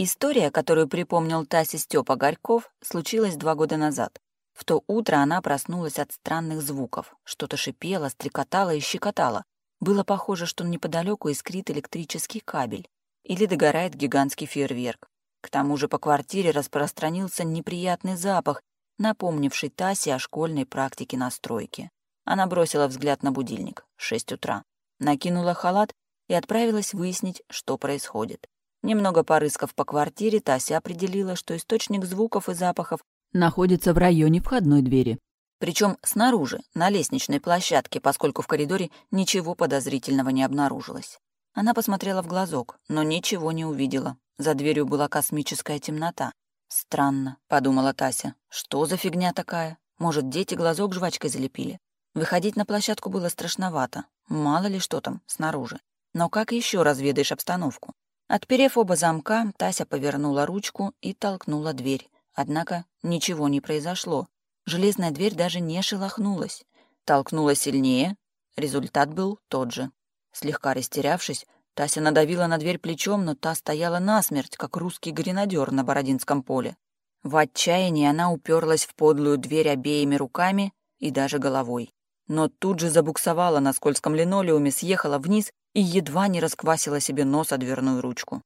История, которую припомнил Тасе Степа Горьков, случилась два года назад. В то утро она проснулась от странных звуков. Что-то шипело, стрекотало и щекотало. Было похоже, что неподалеку искрит электрический кабель или догорает гигантский фейерверк. К тому же по квартире распространился неприятный запах, напомнивший Тасе о школьной практике на стройке. Она бросила взгляд на будильник. Шесть утра. Накинула халат и отправилась выяснить, что происходит. Немного порыскав по квартире, Тася определила, что источник звуков и запахов находится в районе входной двери. Причем снаружи, на лестничной площадке, поскольку в коридоре ничего подозрительного не обнаружилось. Она посмотрела в глазок, но ничего не увидела. За дверью была космическая темнота. «Странно», — подумала Тася. «Что за фигня такая? Может, дети глазок жвачкой залепили?» Выходить на площадку было страшновато. Мало ли что там снаружи. Но как еще разведаешь обстановку? Отперев оба замка, Тася повернула ручку и толкнула дверь. Однако ничего не произошло. Железная дверь даже не шелохнулась. Толкнула сильнее. Результат был тот же. Слегка растерявшись, Тася надавила на дверь плечом, но та стояла насмерть, как русский гренадер на Бородинском поле. В отчаянии она уперлась в подлую дверь обеими руками и даже головой. Но тут же забуксовала на скользком линолеуме, съехала вниз и едва не расквасила себе нос о дверную ручку.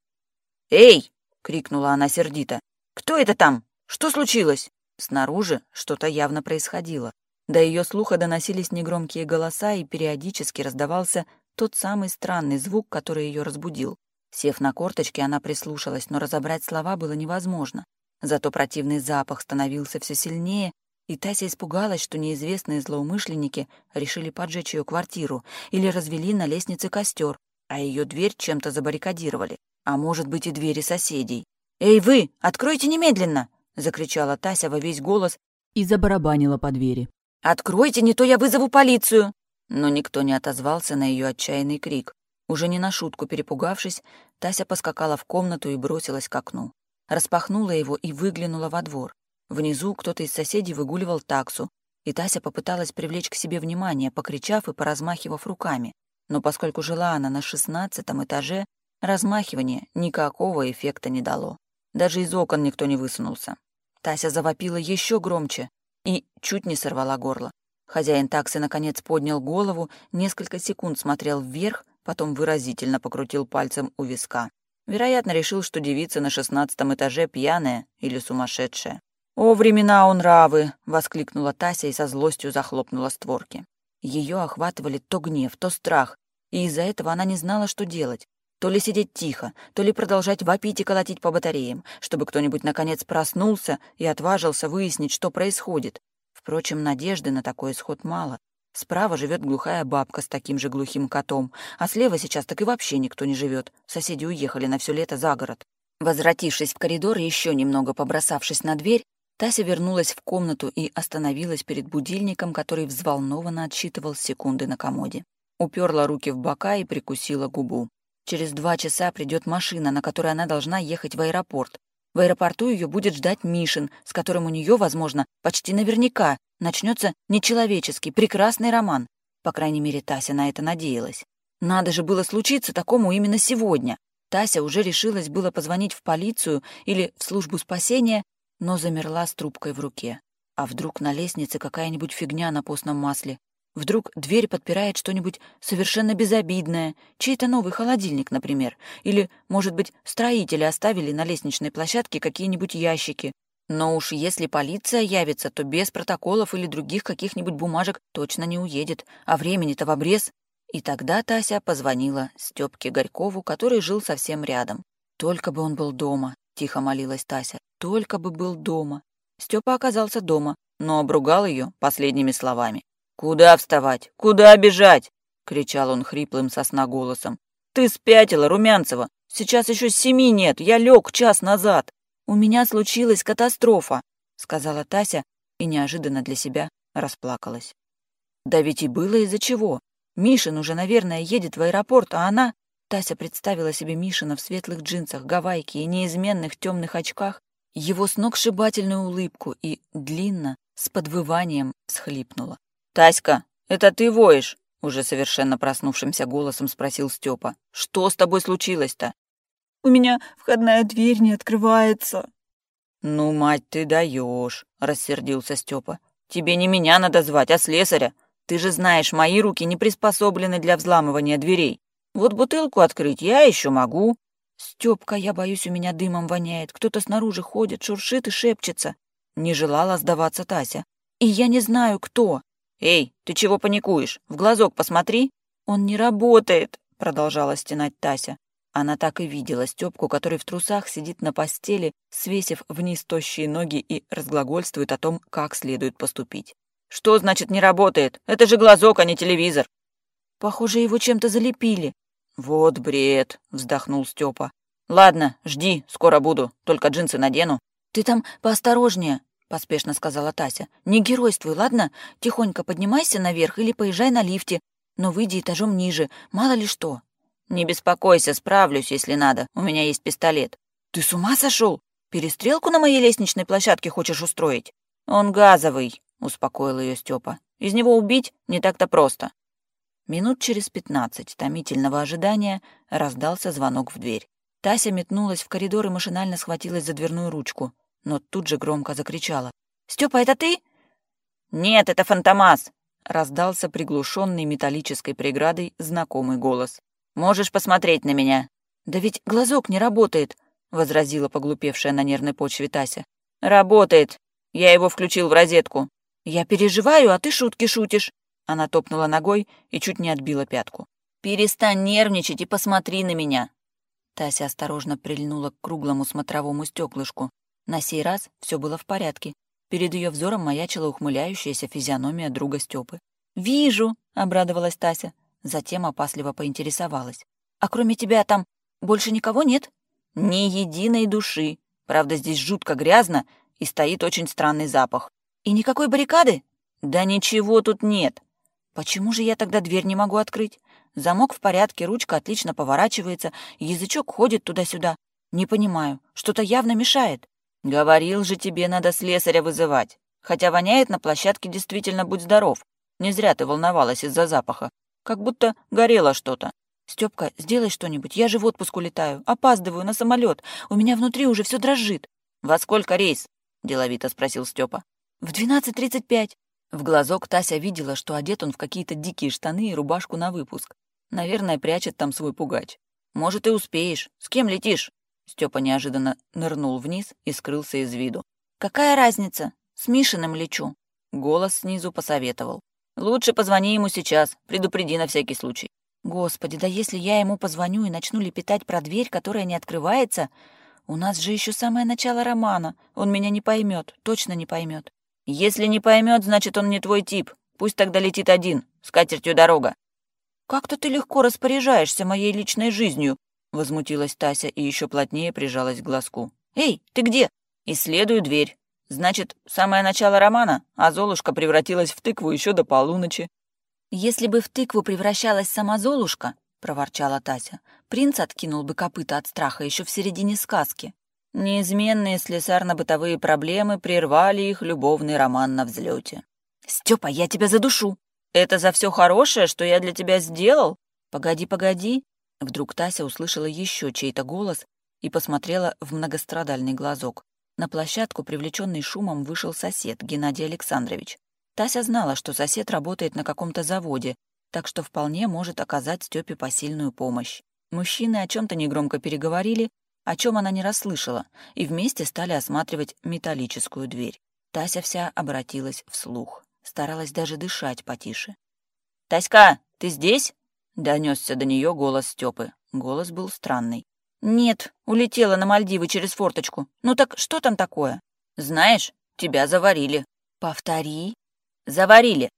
«Эй!» — крикнула она сердито. «Кто это там? Что случилось?» Снаружи что-то явно происходило. До ее слуха доносились негромкие голоса, и периодически раздавался тот самый странный звук, который ее разбудил. Сев на корточки, она прислушалась, но разобрать слова было невозможно. Зато противный запах становился все сильнее, и Тася испугалась, что неизвестные злоумышленники решили поджечь ее квартиру или развели на лестнице костер, а ее дверь чем-то забаррикадировали, а может быть и двери соседей. «Эй, вы, откройте немедленно!» — закричала Тася во весь голос и забарабанила по двери. «Откройте, не то я вызову полицию!» Но никто не отозвался на ее отчаянный крик. Уже не на шутку перепугавшись, Тася поскакала в комнату и бросилась к окну. Распахнула его и выглянула во двор. Внизу кто-то из соседей выгуливал таксу, и Тася попыталась привлечь к себе внимание, покричав и поразмахивав руками. Но поскольку жила она на шестнадцатом этаже, размахивание никакого эффекта не дало. Даже из окон никто не высунулся. Тася завопила еще громче и чуть не сорвала горло. Хозяин таксы наконец поднял голову, несколько секунд смотрел вверх, потом выразительно покрутил пальцем у виска. Вероятно, решил, что девица на шестнадцатом этаже пьяная или сумасшедшая. «О, времена он равы!» — воскликнула Тася и со злостью захлопнула створки. Ее охватывали то гнев, то страх, и из-за этого она не знала, что делать. То ли сидеть тихо, то ли продолжать вопить и колотить по батареям, чтобы кто-нибудь наконец проснулся и отважился выяснить, что происходит. Впрочем, надежды на такой исход мало. Справа живет глухая бабка с таким же глухим котом, а слева сейчас так и вообще никто не живет. Соседи уехали на все лето за город. Возвратившись в коридор и еще немного побросавшись на дверь, Тася вернулась в комнату и остановилась перед будильником, который взволнованно отсчитывал секунды на комоде. Уперла руки в бока и прикусила губу. Через два часа придет машина, на которой она должна ехать в аэропорт. В аэропорту ее будет ждать Мишин, с которым у нее, возможно, почти наверняка начнется нечеловеческий, прекрасный роман. По крайней мере, Тася на это надеялась. Надо же было случиться такому именно сегодня. Тася уже решилась было позвонить в полицию или в службу спасения, но замерла с трубкой в руке. А вдруг на лестнице какая-нибудь фигня на постном масле? Вдруг дверь подпирает что-нибудь совершенно безобидное, чей-то новый холодильник, например. Или, может быть, строители оставили на лестничной площадке какие-нибудь ящики. Но уж если полиция явится, то без протоколов или других каких-нибудь бумажек точно не уедет, а времени-то в обрез. И тогда Тася позвонила Стёпке Горькову, который жил совсем рядом. «Только бы он был дома», — тихо молилась Тася. «Только бы был дома». Стёпа оказался дома, но обругал ее последними словами. «Куда вставать? Куда бежать?» — кричал он хриплым сосна голосом. «Ты спятила, Румянцева! Сейчас еще семи нет, я лег час назад!» «У меня случилась катастрофа», — сказала Тася и неожиданно для себя расплакалась. «Да ведь и было из-за чего. Мишин уже, наверное, едет в аэропорт, а она...» Тася представила себе Мишина в светлых джинсах, гавайке и неизменных темных очках, его сногсшибательную улыбку и длинно, с подвыванием, схлипнула. «Таська, это ты воешь?» — уже совершенно проснувшимся голосом спросил Степа. «Что с тобой случилось-то?» У меня входная дверь не открывается». «Ну, мать, ты даешь, рассердился Степа. «Тебе не меня надо звать, а слесаря. Ты же знаешь, мои руки не приспособлены для взламывания дверей. Вот бутылку открыть я еще могу». «Степка, я боюсь, у меня дымом воняет. Кто-то снаружи ходит, шуршит и шепчется». Не желала сдаваться Тася. «И я не знаю, кто». «Эй, ты чего паникуешь? В глазок посмотри». «Он не работает», — продолжала стенать Тася. Она так и видела Стёпку, который в трусах сидит на постели, свесив вниз тощие ноги и разглагольствует о том, как следует поступить. «Что значит не работает? Это же глазок, а не телевизор!» «Похоже, его чем-то залепили». «Вот бред!» — вздохнул Стёпа. «Ладно, жди, скоро буду, только джинсы надену». «Ты там поосторожнее», — поспешно сказала Тася. «Не геройствуй, ладно? Тихонько поднимайся наверх или поезжай на лифте, но выйди этажом ниже, мало ли что». «Не беспокойся, справлюсь, если надо. У меня есть пистолет». «Ты с ума сошел? Перестрелку на моей лестничной площадке хочешь устроить?» «Он газовый», — успокоил ее Степа. «Из него убить не так-то просто». Минут через пятнадцать томительного ожидания раздался звонок в дверь. Тася метнулась в коридор и машинально схватилась за дверную ручку, но тут же громко закричала. «Степа, это ты?» «Нет, это Фантомас!» — раздался приглушенный металлической преградой знакомый голос. Можешь посмотреть на меня». «Да ведь глазок не работает», — возразила поглупевшая на нервной почве Тася. «Работает. Я его включил в розетку». «Я переживаю, а ты шутки шутишь». Она топнула ногой и чуть не отбила пятку. «Перестань нервничать и посмотри на меня». Тася осторожно прильнула к круглому смотровому стеклышку. На сей раз все было в порядке. Перед ее взором маячила ухмыляющаяся физиономия друга Степы. «Вижу», — обрадовалась Тася. Затем опасливо поинтересовалась. «А кроме тебя там больше никого нет?» «Ни единой души. Правда, здесь жутко грязно и стоит очень странный запах». «И никакой баррикады?» «Да ничего тут нет». «Почему же я тогда дверь не могу открыть? Замок в порядке, ручка отлично поворачивается, язычок ходит туда-сюда. Не понимаю, что-то явно мешает». «Говорил же тебе, надо слесаря вызывать. Хотя воняет на площадке действительно будь здоров. Не зря ты волновалась из-за запаха. Как будто горело что-то. Степка, сделай что-нибудь, я же в отпуск улетаю, опаздываю на самолет, у меня внутри уже все дрожит. Во сколько рейс? деловито спросил Степа. В двенадцать тридцать пять. В глазок Тася видела, что одет он в какие-то дикие штаны и рубашку на выпуск. Наверное, прячет там свой пугач. Может, и успеешь. С кем летишь? Степа неожиданно нырнул вниз и скрылся из виду. Какая разница? С Мишиным лечу. Голос снизу посоветовал. Лучше позвони ему сейчас, предупреди на всякий случай. Господи, да если я ему позвоню и начну лепетать про дверь, которая не открывается, у нас же еще самое начало романа. Он меня не поймет, точно не поймет. Если не поймет, значит, он не твой тип. Пусть тогда летит один, с катертью дорога. Как-то ты легко распоряжаешься моей личной жизнью, возмутилась Тася и еще плотнее прижалась к глазку. Эй, ты где? Исследую дверь. Значит, самое начало романа, а Золушка превратилась в тыкву еще до полуночи. «Если бы в тыкву превращалась сама Золушка», — проворчала Тася, «принц откинул бы копыта от страха еще в середине сказки». Неизменные слесарно-бытовые проблемы прервали их любовный роман на взлете. «Степа, я тебя задушу!» «Это за все хорошее, что я для тебя сделал?» «Погоди, погоди!» Вдруг Тася услышала еще чей-то голос и посмотрела в многострадальный глазок. На площадку, привлеченный шумом, вышел сосед, Геннадий Александрович. Тася знала, что сосед работает на каком-то заводе, так что вполне может оказать Степе посильную помощь. Мужчины о чем то негромко переговорили, о чем она не расслышала, и вместе стали осматривать металлическую дверь. Тася вся обратилась вслух, старалась даже дышать потише. «Таська, ты здесь?» — донесся до нее голос Степы. Голос был странный. «Нет, улетела на Мальдивы через форточку. Ну так что там такое?» «Знаешь, тебя заварили». «Повтори». «Заварили».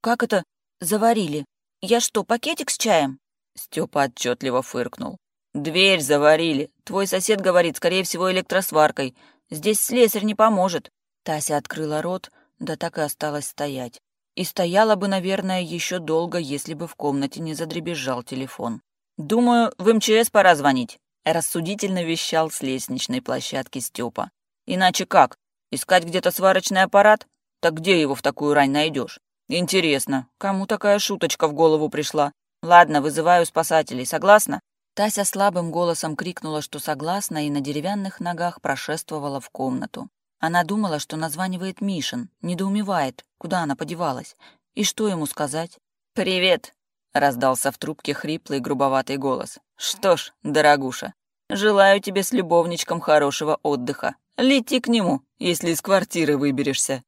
«Как это заварили? Я что, пакетик с чаем?» Степа отчетливо фыркнул. «Дверь заварили. Твой сосед говорит, скорее всего, электросваркой. Здесь слесарь не поможет». Тася открыла рот, да так и осталась стоять. И стояла бы, наверное, еще долго, если бы в комнате не задребезжал телефон. «Думаю, в МЧС пора звонить». Рассудительно вещал с лестничной площадки Степа. «Иначе как? Искать где-то сварочный аппарат? Так где его в такую рань найдешь? Интересно, кому такая шуточка в голову пришла? Ладно, вызываю спасателей, согласна?» Тася слабым голосом крикнула, что согласна, и на деревянных ногах прошествовала в комнату. Она думала, что названивает Мишин, недоумевает, куда она подевалась, и что ему сказать. «Привет!» — раздался в трубке хриплый грубоватый голос. «Что ж, дорогуша, желаю тебе с любовничком хорошего отдыха. Лети к нему, если из квартиры выберешься».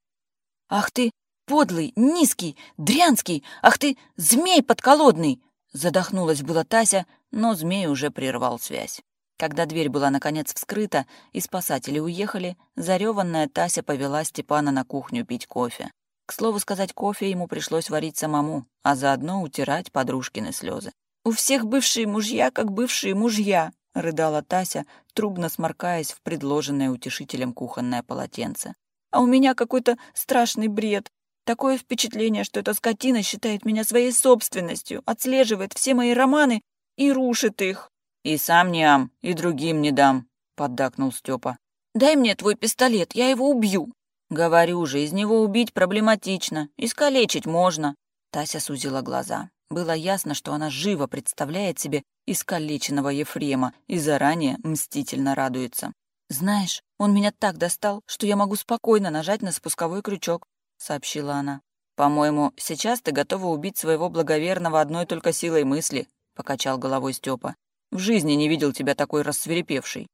«Ах ты, подлый, низкий, дрянский! Ах ты, змей подколодный!» Задохнулась была Тася, но змей уже прервал связь. Когда дверь была наконец вскрыта и спасатели уехали, зареванная Тася повела Степана на кухню пить кофе. К слову сказать, кофе ему пришлось варить самому, а заодно утирать подружкины слезы. «У всех бывшие мужья, как бывшие мужья», — рыдала Тася, трубно сморкаясь в предложенное утешителем кухонное полотенце. «А у меня какой-то страшный бред. Такое впечатление, что эта скотина считает меня своей собственностью, отслеживает все мои романы и рушит их. И сам не ам, и другим не дам, поддакнул Степа. Дай мне твой пистолет, я его убью. Говорю же, из него убить проблематично, искалечить можно. Тася сузила глаза. Было ясно, что она живо представляет себе искалеченного Ефрема и заранее мстительно радуется. «Знаешь, он меня так достал, что я могу спокойно нажать на спусковой крючок сообщила она. «По-моему, сейчас ты готова убить своего благоверного одной только силой мысли», — покачал головой Степа. «В жизни не видел тебя такой рассверепевшей».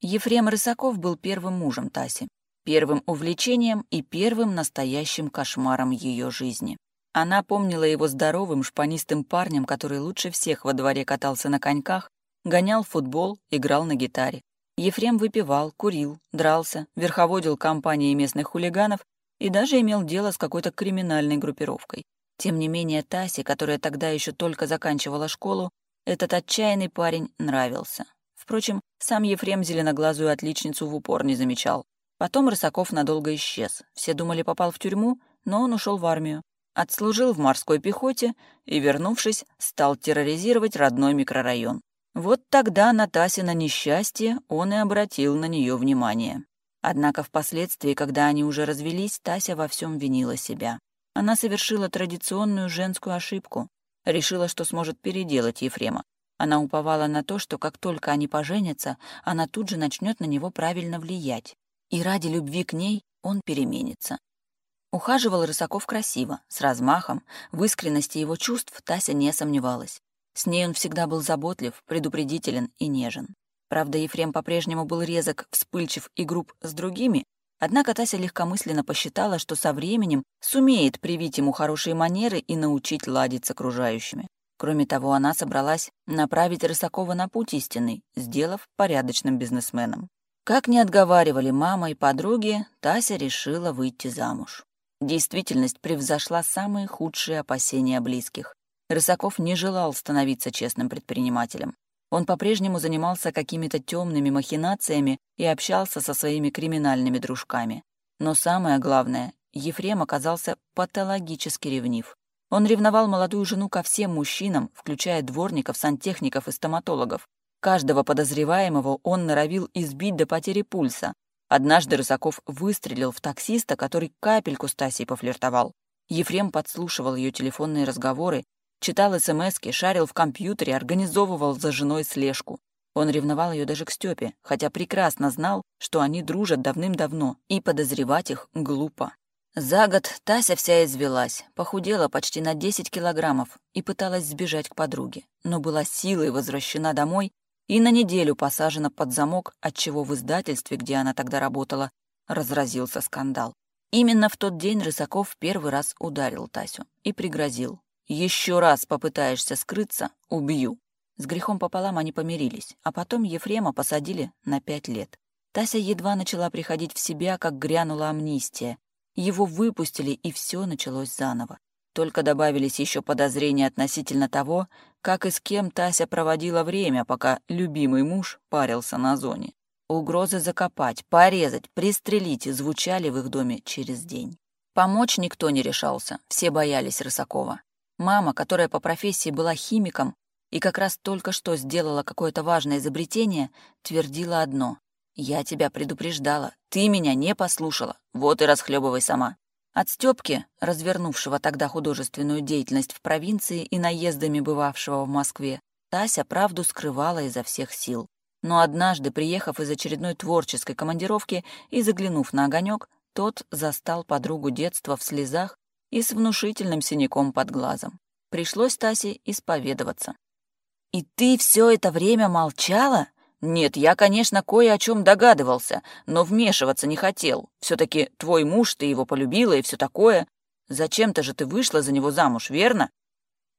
Ефрем Рысаков был первым мужем Таси, первым увлечением и первым настоящим кошмаром ее жизни. Она помнила его здоровым, шпанистым парнем, который лучше всех во дворе катался на коньках, гонял футбол, играл на гитаре. Ефрем выпивал, курил, дрался, верховодил компанией местных хулиганов и даже имел дело с какой-то криминальной группировкой. Тем не менее, Тасе, которая тогда еще только заканчивала школу, этот отчаянный парень нравился. Впрочем, сам Ефрем зеленоглазую отличницу в упор не замечал. Потом Рысаков надолго исчез. Все думали, попал в тюрьму, но он ушел в армию. Отслужил в морской пехоте и, вернувшись, стал терроризировать родной микрорайон. Вот тогда на Тасина несчастье он и обратил на нее внимание. Однако впоследствии, когда они уже развелись, Тася во всем винила себя. Она совершила традиционную женскую ошибку. Решила, что сможет переделать Ефрема. Она уповала на то, что как только они поженятся, она тут же начнет на него правильно влиять. И ради любви к ней он переменится. Ухаживал Рысаков красиво, с размахом, в искренности его чувств Тася не сомневалась. С ней он всегда был заботлив, предупредителен и нежен. Правда, Ефрем по-прежнему был резок, вспыльчив и груб с другими, однако Тася легкомысленно посчитала, что со временем сумеет привить ему хорошие манеры и научить ладить с окружающими. Кроме того, она собралась направить Рысакова на путь истинный, сделав порядочным бизнесменом. Как не отговаривали мама и подруги, Тася решила выйти замуж. Действительность превзошла самые худшие опасения близких. Рысаков не желал становиться честным предпринимателем. Он по-прежнему занимался какими-то темными махинациями и общался со своими криминальными дружками. Но самое главное, Ефрем оказался патологически ревнив. Он ревновал молодую жену ко всем мужчинам, включая дворников, сантехников и стоматологов. Каждого подозреваемого он норовил избить до потери пульса. Однажды Рысаков выстрелил в таксиста, который капельку с Тасей пофлиртовал. Ефрем подслушивал ее телефонные разговоры Читал СМСки, шарил в компьютере, организовывал за женой слежку. Он ревновал ее даже к Степе, хотя прекрасно знал, что они дружат давным-давно, и подозревать их глупо. За год Тася вся извелась, похудела почти на 10 килограммов и пыталась сбежать к подруге, но была силой возвращена домой и на неделю посажена под замок, отчего в издательстве, где она тогда работала, разразился скандал. Именно в тот день Рысаков первый раз ударил Тасю и пригрозил, еще раз попытаешься скрыться — убью». С грехом пополам они помирились, а потом Ефрема посадили на пять лет. Тася едва начала приходить в себя, как грянула амнистия. Его выпустили, и все началось заново. Только добавились еще подозрения относительно того, как и с кем Тася проводила время, пока любимый муж парился на зоне. Угрозы закопать, порезать, пристрелить звучали в их доме через день. Помочь никто не решался, все боялись Рысакова. Мама, которая по профессии была химиком и как раз только что сделала какое-то важное изобретение, твердила одно. «Я тебя предупреждала, ты меня не послушала, вот и расхлебывай сама». От Стёпки, развернувшего тогда художественную деятельность в провинции и наездами бывавшего в Москве, Тася правду скрывала изо всех сил. Но однажды, приехав из очередной творческой командировки и заглянув на огонек, тот застал подругу детства в слезах и с внушительным синяком под глазом. Пришлось Тасе исповедоваться. «И ты все это время молчала?» «Нет, я, конечно, кое о чем догадывался, но вмешиваться не хотел. все таки твой муж, ты его полюбила и все такое. Зачем-то же ты вышла за него замуж, верно?»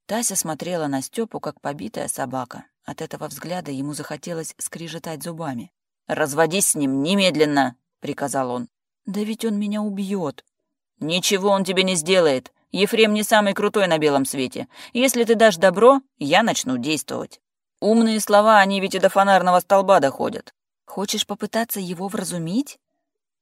Тася смотрела на Степу, как побитая собака. От этого взгляда ему захотелось скрижетать зубами. «Разводись с ним немедленно!» — приказал он. «Да ведь он меня убьет!» «Ничего он тебе не сделает. Ефрем не самый крутой на белом свете. Если ты дашь добро, я начну действовать. Умные слова, они ведь и до фонарного столба доходят. Хочешь попытаться его вразумить?»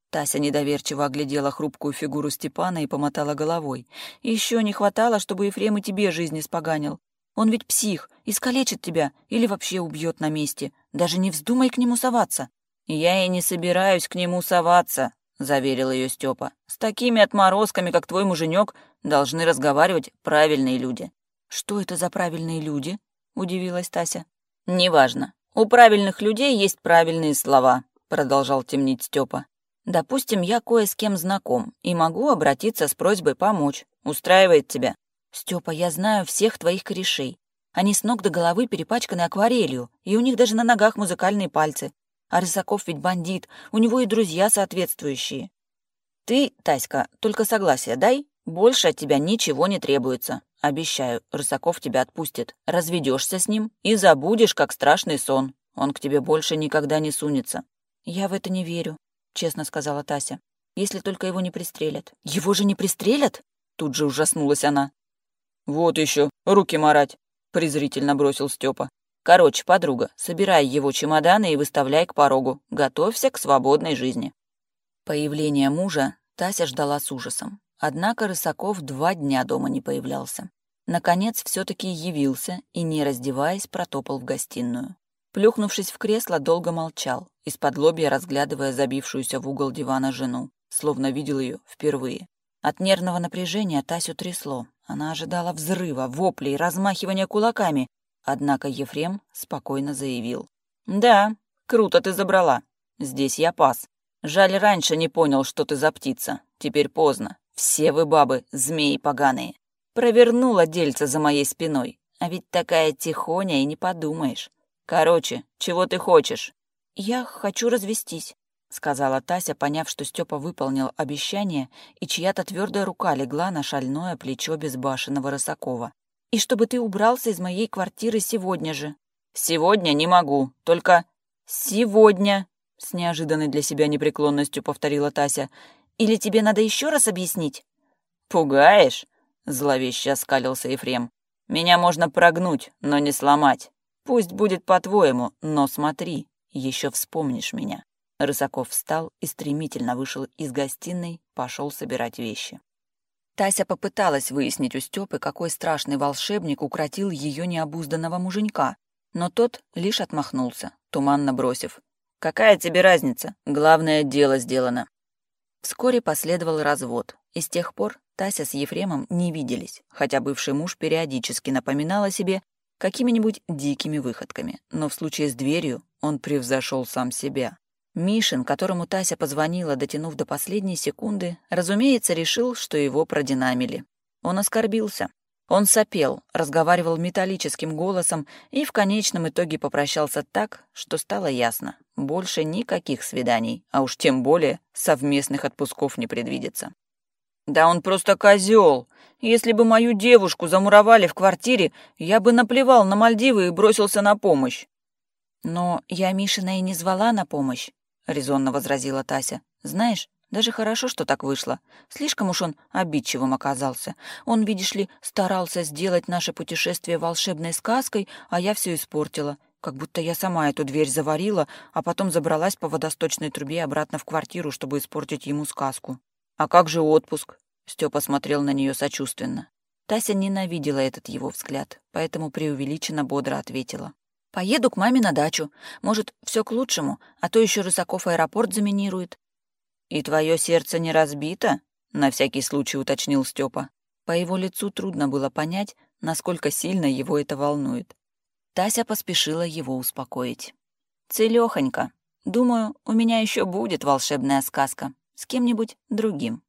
Тася недоверчиво оглядела хрупкую фигуру Степана и помотала головой. Еще не хватало, чтобы Ефрем и тебе жизнь испоганил. Он ведь псих, искалечит тебя или вообще убьет на месте. Даже не вздумай к нему соваться». «Я и не собираюсь к нему соваться», — заверил ее Степа. «С такими отморозками, как твой муженек, должны разговаривать правильные люди». «Что это за правильные люди?» — удивилась Тася. «Неважно. У правильных людей есть правильные слова», — продолжал темнить Степа. «Допустим, я кое с кем знаком и могу обратиться с просьбой помочь. Устраивает тебя?» «Степа, я знаю всех твоих корешей. Они с ног до головы перепачканы акварелью, и у них даже на ногах музыкальные пальцы. А Рысаков ведь бандит, у него и друзья соответствующие. Ты, Таська, только согласие дай, больше от тебя ничего не требуется. Обещаю, Рысаков тебя отпустит. Разведешься с ним и забудешь, как страшный сон. Он к тебе больше никогда не сунется. Я в это не верю, честно сказала Тася. Если только его не пристрелят. Его же не пристрелят? Тут же ужаснулась она. Вот еще, руки марать, презрительно бросил Степа. Короче, подруга, собирай его чемоданы и выставляй к порогу. Готовься к свободной жизни. Появление мужа Тася ждала с ужасом. Однако Рысаков два дня дома не появлялся. Наконец, все таки явился и, не раздеваясь, протопал в гостиную. Плюхнувшись в кресло, долго молчал, из-под лобья разглядывая забившуюся в угол дивана жену, словно видел ее впервые. От нервного напряжения Тасю трясло. Она ожидала взрыва, воплей, размахивания кулаками, Однако Ефрем спокойно заявил. «Да, круто ты забрала. Здесь я пас. Жаль, раньше не понял, что ты за птица. Теперь поздно. Все вы, бабы, змеи поганые. Провернула дельца за моей спиной. А ведь такая тихоня и не подумаешь. Короче, чего ты хочешь?» «Я хочу развестись», — сказала Тася, поняв, что Степа выполнил обещание, и чья-то твердая рука легла на шальное плечо безбашенного Рысакова и чтобы ты убрался из моей квартиры сегодня же». «Сегодня не могу, только сегодня», — с неожиданной для себя непреклонностью повторила Тася. «Или тебе надо еще раз объяснить?» «Пугаешь?» — зловеще оскалился Ефрем. «Меня можно прогнуть, но не сломать. Пусть будет по-твоему, но смотри, еще вспомнишь меня». Рысаков встал и стремительно вышел из гостиной, пошел собирать вещи. Тася попыталась выяснить у Степы, какой страшный волшебник укротил ее необузданного муженька, но тот лишь отмахнулся, туманно бросив. «Какая тебе разница? Главное, дело сделано». Вскоре последовал развод, и с тех пор Тася с Ефремом не виделись, хотя бывший муж периодически напоминал о себе какими-нибудь дикими выходками, но в случае с дверью он превзошел сам себя. Мишин, которому Тася позвонила, дотянув до последней секунды, разумеется, решил, что его продинамили. Он оскорбился. Он сопел, разговаривал металлическим голосом и в конечном итоге попрощался так, что стало ясно. Больше никаких свиданий, а уж тем более совместных отпусков не предвидится. «Да он просто козел. Если бы мою девушку замуровали в квартире, я бы наплевал на Мальдивы и бросился на помощь». «Но я Мишина и не звала на помощь. — резонно возразила Тася. «Знаешь, даже хорошо, что так вышло. Слишком уж он обидчивым оказался. Он, видишь ли, старался сделать наше путешествие волшебной сказкой, а я все испортила. Как будто я сама эту дверь заварила, а потом забралась по водосточной трубе обратно в квартиру, чтобы испортить ему сказку. «А как же отпуск?» Степа смотрел на нее сочувственно. Тася ненавидела этот его взгляд, поэтому преувеличенно бодро ответила. Поеду к маме на дачу. Может, все к лучшему, а то еще Рысаков аэропорт заминирует. И твое сердце не разбито? На всякий случай уточнил Степа. По его лицу трудно было понять, насколько сильно его это волнует. Тася поспешила его успокоить. «Целёхонько. Думаю, у меня еще будет волшебная сказка с кем-нибудь другим».